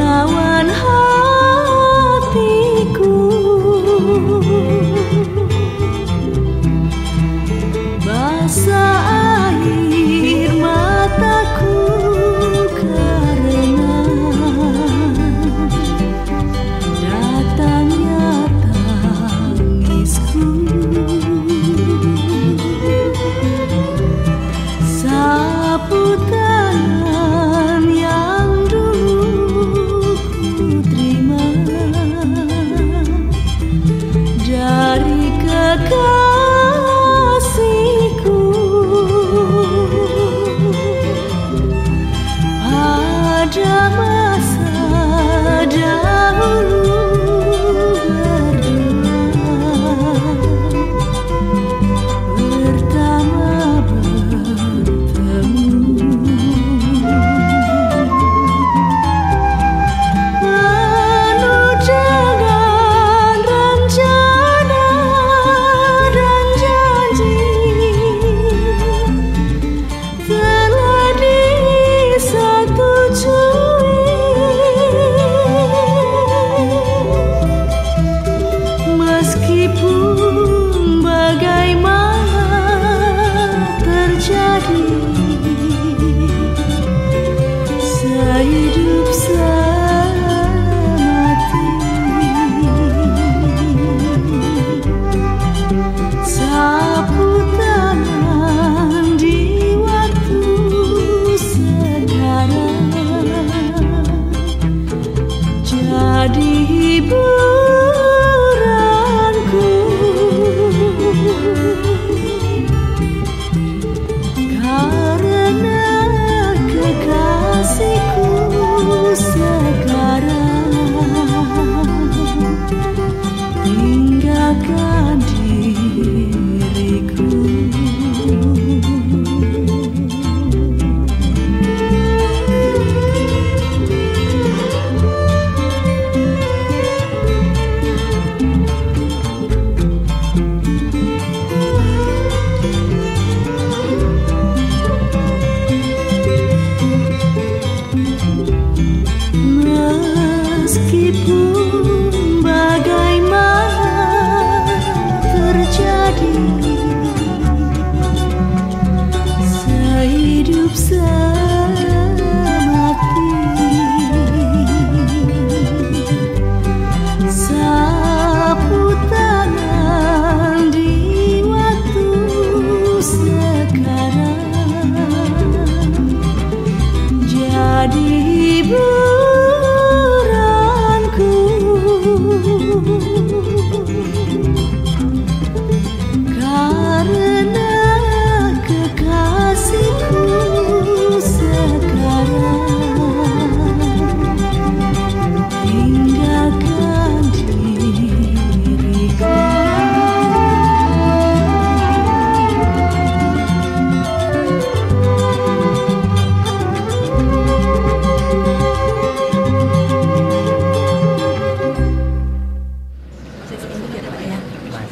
menawan hatiku basah air mataku karena datangnya tangisku. Saat 这么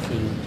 to